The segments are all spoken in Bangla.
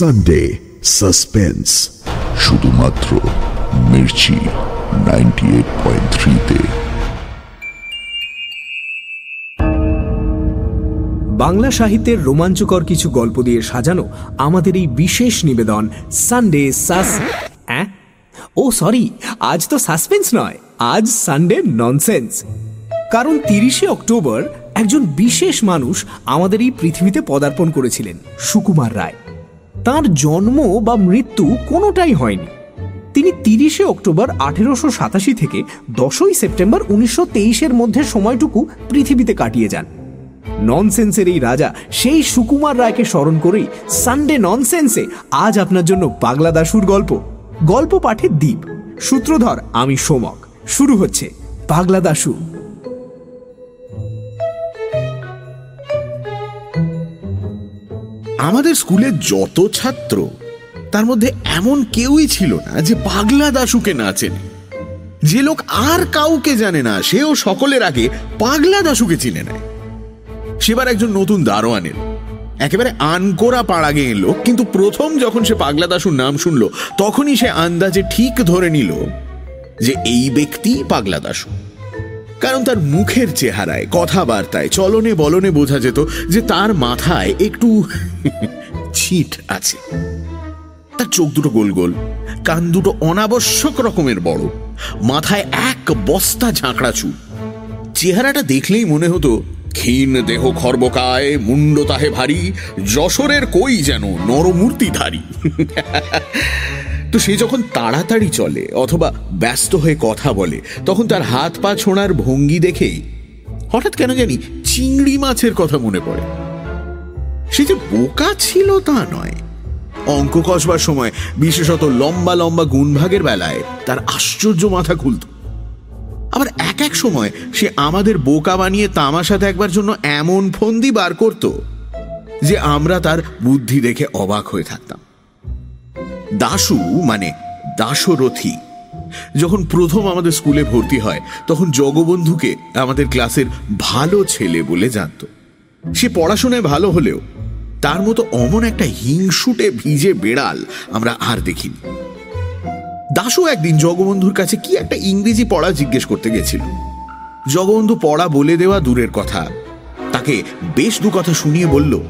সানডে সাসপেন্স শুধুমাত্র মির্চি নাইনটি এইট পয়েন্ট থ্রিতে বাংলা সাহিত্যের রোমাঞ্চকর কিছু গল্প দিয়ে সাজানো আমাদের এই বিশেষ নিবেদন সানডে সাস অ্যাঁ? ও সরি আজ তো সাসপেন্স নয় আজ সানডে ননসেন্স কারণ তিরিশে অক্টোবর একজন বিশেষ মানুষ আমাদের এই পৃথিবীতে পদার্পণ করেছিলেন সুকুমার রায়। তার জন্ম বা মৃত্যু কোনোটাই হয়নি। তিনি তিরিশে অক্টোবর আঠেরোশো সাতাশি থেকে দশই সেপ্টেম্বর উনিশশো তেইশের মধ্যে সময়টুকু পৃথিবীতে কাটিয়ে যান। ননসেন্সের এই রাজা সেই সুকুমার রায়কে স্মরণ করেই সানডে ননসেন্সে আজ আপনার জন্য পাগলা দাসুর গল্প। গল্প পাঠে দ্বীপ। সূত্রধর আমি সোমক। শুরু হচ্ছে পাগলা দাসু আমাদের স্কুলে যত ছাত্র, তার মধ্যে এমন কেউই ছিল না যে পাগলা দাশুকে না চেনে। যে লোক আর কাউকে জানে না, সেও সকলের আগে পাগলা দাশুকে চিনে নেয়। সেবার একজন নতুন দারোয়ান এলো। একেবারে আনকোরা পাড়া গিয়ে এলো, কিন্তু প্রথম যখন সে পাগলা দাশুর নাম শুনলো, তখনই সে আন্দাজে ঠিক ধরে নিল যে এই ব্যক্তি পাগলা দাশু। কারণ তার মুখের চেহারায়, কথাবার্তায়, চলনে বলনে বোঝা যেত যে তার মাথায় একটু ছিট আছে। তার চোখ দুটো গোল গোল, কান দুটো অনাবশ্যক রকমের বড়, মাথায় এক বস্তা ঝাঁকড়া চুল চেহারাটা দেখলেই মনে হতো, ক্ষীণ দেহ খর্বকায় মুন্ড তাহে ভারী, যশোরের কই যেন নরমূর্তিধারী। তো সে যখন তাড়াতাড়ি চলে অথবা ব্যস্ত হয়ে কথা বলে, তখন তার হাত পা ছোঁড়ার ভঙ্গি দেখেই হঠাৎ কেন জানি চিংড়ি মাছের কথা মনে পড়ে। সে যে বোকা ছিল তা নয়। অঙ্ক কষবার সময় বিশেষত লম্বা লম্বা গুণভাগের বেলায় তার আশ্চর্য মাথা খুলত। আবার এক এক সময় সে আমাদের বোকা বানিয়ে তামাশা দেখবার জন্য এমন ফন্দি বার করত যে আমরা তার বুদ্ধি দেখে অবাক হয়ে থাকতাম। দাশু মানে দাসরথী যখন প্রথম আমাদের স্কুলে ভর্তি হয়, তখন জগবন্ধুকে আমাদের ক্লাসের ভালো ছেলে বলে জানত। সে পড়াশোনায় ভালো হলেও তার মতো অমন একটা হিংসুটে ভিজে বেড়াল আমরা আর দেখিনি। দাশু একদিন জগবন্ধুর কাছে কি একটা ইংরেজি পড়া জিজ্ঞেস করতে গেছিল। জগবন্ধু পড়া বলে দেওয়া দূরের কথা, তাকে বেশ দু কথা শুনিয়ে বলল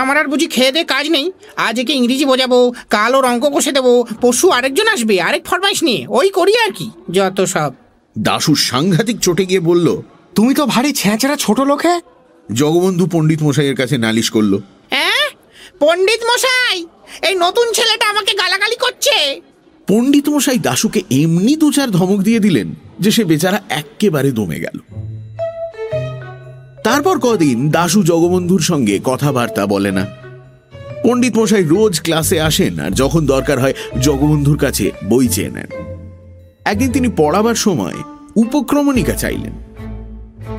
আমার আর বুঝি খেয়ে দিয়ে কাজ নেই। আজ একে ইংরেজি বোঝাবো কাল ওর অঙ্ক কষে দেবো পরশু আরেকজন আসবে আরেক ফরমাইশ নিয়ে ওই করি আর কি যত সব। দাশু সাংঘাতিক চটে গিয়ে বলল তুমি তো ভারী ছেঁচড়া ছোট লোকে। জগবন্ধু পণ্ডিত মশাইয়ের কাছে নালিশ করল হ্যাঁ পণ্ডিত মশাই এই নতুন ছেলেটা আমাকে গালাগালি করছে। পণ্ডিত মশাই দাশুকে এমনি দু চার ধমক দিয়ে দিলেন যে সে বেচারা এক্কেবারে দমে গেল। তারপর কদিন দাশু জগবন্ধুর সঙ্গে কথাবার্তা বলে না। পণ্ডিত মশাই রোজ ক্লাসে আসেন আর যখন দরকার হয় জগবন্ধুর কাছে বই চেয়ে নেন। একদিন তিনি পড়াবার সময় উপক্রমণিকা চাইলেন।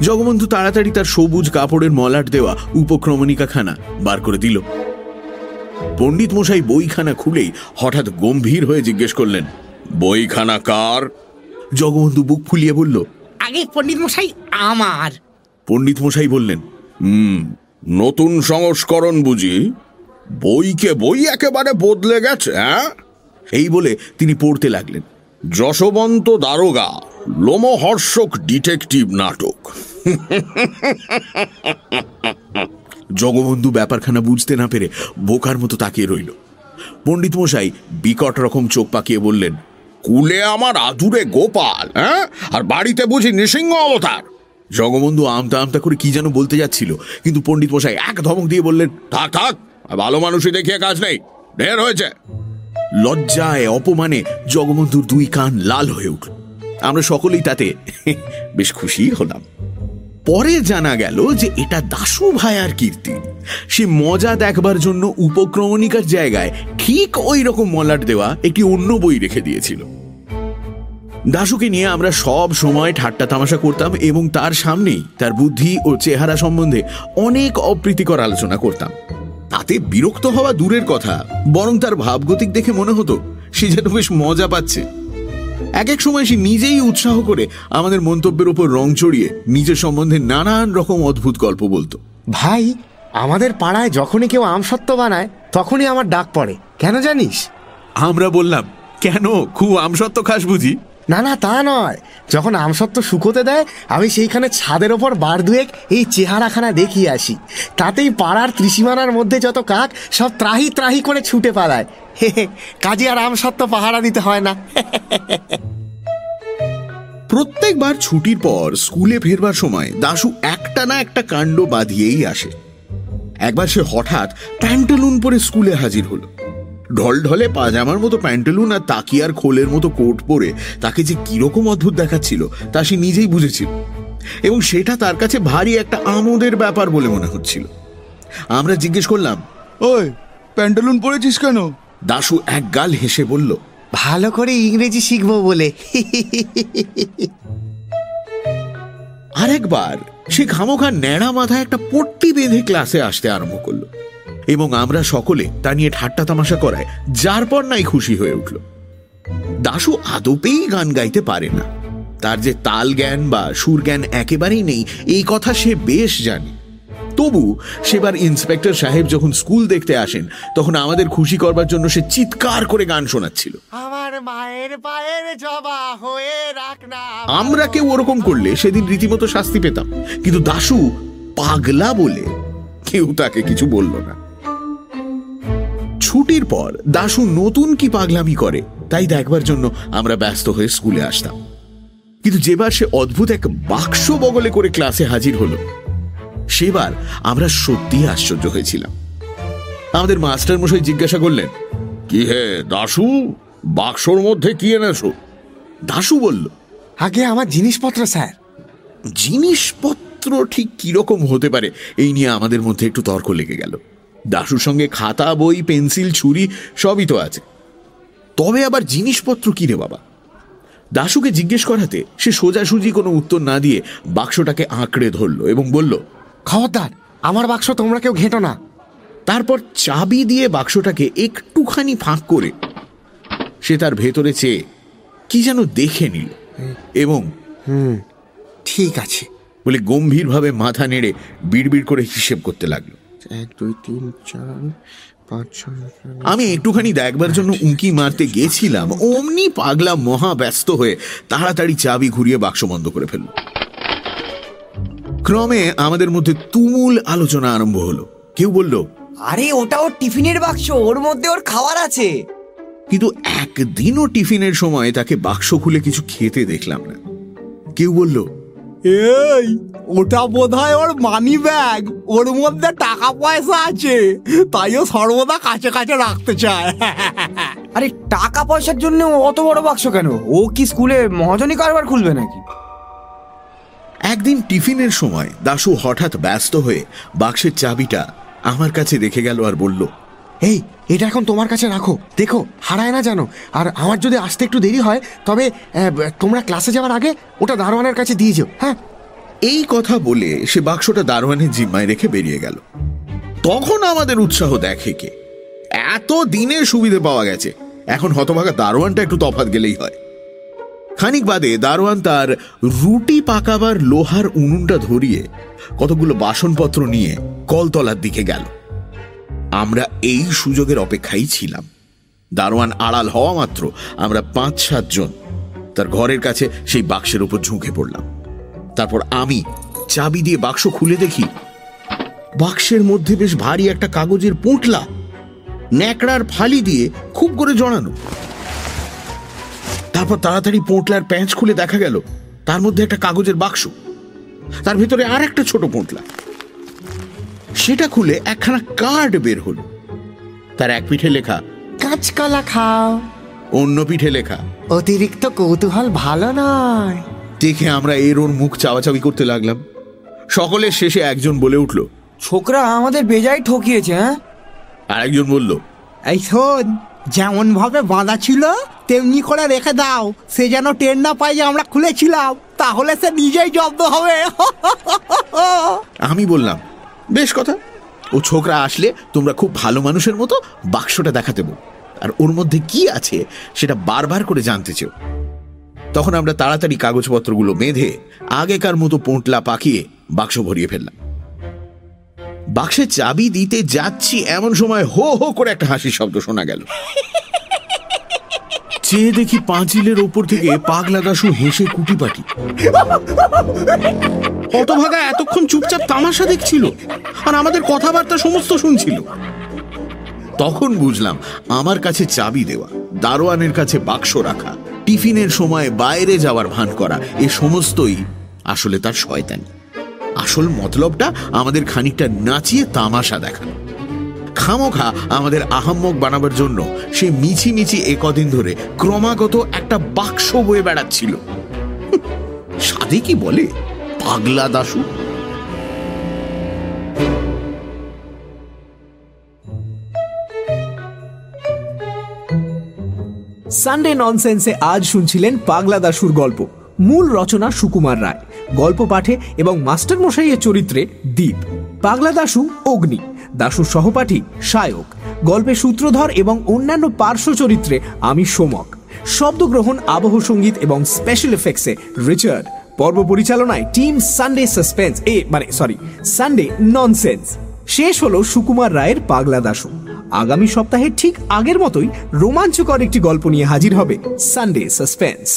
জগবন্ধু তাড়াতাড়ি তার সবুজ কাপড়ের মলাট দেওয়া উপক্রমণিকা খানা বার করে দিল। পণ্ডিত মশাই বইখানা খুলেই হঠাৎ গম্ভীর হয়ে জিজ্ঞেস করলেন, বইখানা কার? জগবন্ধু বুক ফুলিয়ে বলল, আগে পণ্ডিত মশাই, আমার। পণ্ডিত মশাই বললেন, হুম, নতুন সংস্করণ বুঝি? বইকে বই একেবারে বদলে গেছে হ্যাঁ? এই বলে তিনি পড়তে লাগলেন। যশবন্ত দারোগা, লোমহর্ষক ডিটেকটিভ নাটক। জগবন্ধু ব্যাপারখানা বুঝতে না পেরে বোকার মতো তাকিয়ে রইল। পণ্ডিত মশাই বিকট রকম চোখ পাকিয়ে বললেন, কুলে আমার আদুরে গোপাল হ্যাঁ? আর বাড়িতে বুঝি নৃসিংহ অবতার? জগবন্ধু আমতা আমতা করে কি যেন বলতে যাচ্ছিল। কিন্তু পণ্ডিত মশাই এক ধমক দিয়ে বললেন, থাক থাক ভালো মানুষই দেখিয়ে কাজ নেই। ঢের হয়েছে। লজ্জায়, অপমানে জগবন্ধুর দুই কান লাল হয়ে উঠল। আমরা সকলেই তাতে বেশ খুশি হলাম। পরে জানা গেল যে এটা দাশু ভায়ার কীর্তি। সে মজা দেখবার জন্য উপক্রমণিকার জায়গায় ঠিক ওই রকম মলাট দেওয়া একটি অন্য বই রেখে দিয়েছিল। দাশুকে নিয়ে আমরা সব সময় ঠাট্টা তামাশা করতাম এবং তার সামনেই তার বুদ্ধি ও চেহারা সম্বন্ধে অনেক অপ্রীতিকর আলোচনা করতাম। তাতে বিরক্ত হওয়া দূরের কথা বরং তার ভাবগতিক দেখে মনে হতো সে যেন বেশ মজা পাচ্ছে। এক এক সময় সে নিজেই উৎসাহ করে আমাদের মন্তব্যের উপর রং চড়িয়ে নিজের সম্বন্ধে নানান রকম অদ্ভুত গল্প বলতো। ভাই আমাদের পাড়ায় যখনই কেউ আমসত্ত্ব বানায় তখনই আমার ডাক পড়ে। কেন জানিস? আমরা বললাম কেন? খুব আমসত্ব খাস বুঝি? না না, তা নয়। যখন আমসত্ত্ব শুকোতে দেয়, আমি সেইখানে ছাদের ওপর বার দুয়েক এই চেহারাখানা দেখিয়ে আসি। তাতেই পাড়ার ত্রিসীমানার মধ্যে যত কাক, সব ত্রাহি ত্রাহি করে ছুটে পালায়। হে কাজে আর আমসত্ত্ব পাহারা দিতে হয় না। প্রত্যেকবার ছুটির পর স্কুলে ফেরবার সময় দাশু একটা না একটা কাণ্ড বাঁধিয়েই আসে। একবার সে হঠাৎ প্যান্টালুন পরে স্কুলে হাজির হলো। ঢলঢলে পাজামার মতো প্যান্টালুন আর তাকিয়ার খোলের মতো কোট পরে তাকে যে কীরকম অদ্ভুত দেখাচ্ছিল তা সে নিজেই বুঝেছিল। এবং সেটা তার কাছে ভারী একটা আমোদের ব্যাপার বলে মনে হচ্ছিল। আমরা জিজ্ঞেস করলাম ওই প্যান্টালুন পরেছিস কেন? দাশু এক গাল হেসে বলল ভালো করে ইংরেজি শিখব বলে। আরেকবার সে খামোখা ন্যাড়া মাথায় একটা পট্টি বেঁধে ক্লাসে আসতে আরম্ভ করল। এবং আমরা সকলে তা নিয়ে ঠাট্টা তামাশা করায় যার পর নাই খুশি হয়ে উঠল। দাশু আদপেই গান গাইতে পারে না। তার যে তাল জ্ঞান বা সুর জ্ঞান একেবারেই নেই এই কথা সে বেশ জানে। তবু সেবার ইন্সপেক্টর সাহেব যখন স্কুল দেখতে আসেন তখন আমাদের খুশি করবার জন্য সে চিৎকার করে গান শোনাচ্ছিল। আমার মায়ের পায়ের জবা হয়ে রাখ না আমরা। কেউ ওরকম করলে সেদিন রীতিমতো শাস্তি পেতাম। কিন্তু দাশু পাগলা বলে কেউ তাকে কিছু বলল না। ছুটির পর দাশু নতুন কি পাগলামি করে তাই দেখবার জন্য আমরা ব্যস্ত হয়ে স্কুলে আসতাম। কিন্তু যেবার সে অদ্ভুত এক বাক্স বগলে করে ক্লাসে হাজির হলো সেবার আমরা সত্যি আশ্চর্য হয়েছিলাম। আমাদের মাস্টার মশাই জিজ্ঞাসা করলেন কি হে দাশু বাক্সর মধ্যে কি এনেছো? দাশু বলল আগে আমার জিনিসপত্র স্যার। জিনিসপত্র ঠিক কীরকম হতে পারে এই নিয়ে আমাদের মধ্যে একটু তর্ক লেগে গেল। দাশুর সঙ্গে খাতা বই পেন্সিল ছুরি সবই তো আছে। তবে আবার জিনিসপত্র কি রে বাবা? দাশুকে জিজ্ঞেস করাতে সে সোজাসুজি কোনো উত্তর না দিয়ে বাক্সটাকে আঁকড়ে ধরলো এবং বলল খবরদার আমার বাক্স তোমরা কেউ ঘেঁটো না। তারপর চাবি দিয়ে বাক্সটাকে একটুখানি ফাঁক করে সে তার ভেতরে চেয়ে কি যেন দেখে নিল এবং ঠিক আছে। বলে গম্ভীরভাবে মাথা নেড়ে বিড়বিড় করে হিসেব করতে লাগল। এক দুই তিন চার পাঁচ ছয় আমি একটুখানি দেখবার জন্য উঁকি মারতে গেছিলাম। অমনি পাগলা মহা ব্যস্ত হয়ে তাড়াতাড়ি চাবি ঘুরিয়ে বাক্স বন্ধ করে ফেলল। ক্রমে আমাদের মধ্যে তুমুল আলোচনা আরম্ভ হলো। কেউ বলল আরে ওটা ওর টিফিনের বাক্স ওর মধ্যে ওর খাবার আছে। কিন্তু একদিনও টিফিনের সময় তাকে বাক্স খুলে কিছু খেতে দেখলাম না। কেউ বলল এই ওটা বোধহয় ওর মানি ব্যাগ ওর মধ্যে টাকা পয়সা আছে। তাই ও সর্বদা কাছে কাছে রাখতে চায়। আরে টাকা পয়সার জন্য ও অত বড় বাক্স কেন? ও কি স্কুলে মহাজনী কারবার খুলবে নাকি? একদিন টিফিনের সময় দাশু হঠাৎ ব্যস্ত হয়ে বাক্সের চাবিটা আমার কাছে রেখে গেল আর বলল এই, এটা এখন তোমার কাছে রাখো। দেখো, হারায় না জানো। আর আমার যদি আসতে একটু দেরি হয়, তবে তোমরা ক্লাসে যাওয়ার আগে ওটা দারোয়ানের কাছে দিয়ে যাও হ্যাঁ? এই কথা বলে সে বাক্সটা দারোয়ানের জিম্মায় রেখে বেরিয়ে গেল। তখন আমাদের উৎসাহ দেখে কে? এত দিনের সুবিধে পাওয়া গেছে। এখন হতভাগা দারোয়ানটা একটু তফাৎ গেলেই হয়। খানিক বাদে দারোয়ান তার রুটি পাকাবার লোহার উনুনটা ধরিয়ে কতগুলো বাসনপত্র নিয়ে কলতলার দিকে গেল। আমরা এই সুযোগের অপেক্ষায় ছিলাম। দারোয়ান আড়াল হওয়া মাত্র আমরা পাঁচ সাতজন তার ঘরের কাছে সেই বাক্সের উপর ঝুঁকে পড়লাম। তারপর আমি চাবি দিয়ে বাক্স খুলে দেখি বাক্সের মধ্যে বেশ ভারী একটা কাগজের পোঁটলা ন্যাকড়ার ফালি দিয়ে খুব করে জড়ানো। তারপর তাড়াতাড়ি পোঁটলার প্যাঁচ খুলে দেখা গেল, তার মধ্যে একটা কাগজের বাক্স, তার ভিতরে আর একটা ছোট পোঁটলা। সেটা খুলে একখানা কার্ড বের হলো। তার এক পিঠে লেখা কাঁচকলা খাও। অন্য পিঠে লেখা অতিরিক্ত কৌতূহল ভালো নয়। দেখে আমরা এর ওর মুখ চাওয়াচাবি করতে লাগলাম। সকলের শেষে একজন বলে উঠল ছোকরা আমাদের বেজায় ঠকিয়েছে হ্যাঁ? আর একজন বলল এই শোন যেমন ভাবে বাঁধা ছিল তেমনি করে রেখে দাও। সে যেন টের না পায় যে আমরা খুলেছিলাম তাহলে সে নিজেই জব্দ হবে। আমি বললাম বেশ কথা। ও ছোকরা আসলে তোমরা খুব ভালো মানুষের মতো বাক্সটা দেখাতে বল আর ওর মধ্যে কি আছে সেটা বারবার করে জানতে চেও। তখন আমরা তাড়াতাড়ি কাগজপত্রগুলো বেঁধে আগেকার মতো পোঁটলা পাকিয়ে বাক্স ভরিয়ে ফেললাম। বাক্সে চাবি দিতে যাচ্ছি এমন সময় হো হো করে একটা হাসির শব্দ শোনা গেল। চেয়ে দেখি পাঁচিলের ওপর থেকে পাগলা দাসু হেসে কুটিপাটি। হতভাগা এতক্ষণ চুপচাপ তামাশা দেখছিল। আর আমাদের কথাবার্তা সমস্ত শুনছিল। তখন বুঝলাম, আমার কাছে চাবি দেওয়া, দারোয়ানের কাছে বাক্স রাখা, টিফিনের সময় বাইরে যাওয়ার ভান করা, এ সমস্তই আসলে তার শয়তানি। আসল মতলবটা আমাদের খানিকটা নাচিয়ে তামাশা দেখানো। খামোখা আমাদের আহাম্মক বানাবার জন্য সে মিছি মিছি একদিন ধরে ক্রমাগত একটা বাক্স বয়ে বেড়াচ্ছিল। সাধে কি বলে? পাগলা দাসু সানডে ননসেন্সে আজ শুনছিলেন পাগলা দাশুর গল্প, মূল রচনা সুকুমার রায়। গল্প পাঠে এবং মাস্টার মশাইয়ের চরিত্রে দ্বীপ পাগলা দাশু, অগ্নি দাশুর সহপাঠী, সায়ক। গল্পে সূত্রধর এবং অন্যান্য পার্শ্ব চরিত্রে আমি সোমক। শব্দগ্রহণ, আবহ সংগীত এবং স্পেশাল এফেক্টসে রিচার্ড পর্ব পরিচালনায় টিম সানডে সাসপেন্স এ মানে সরি সানডে ননসেন্স শেষ হলো সুকুমার রায়ের পাগলা দাসু আগামী সপ্তাহে ঠিক আগের মতোই রোমাঞ্চকর একটি গল্প নিয়ে হাজির হবে সানডে সাসপেন্স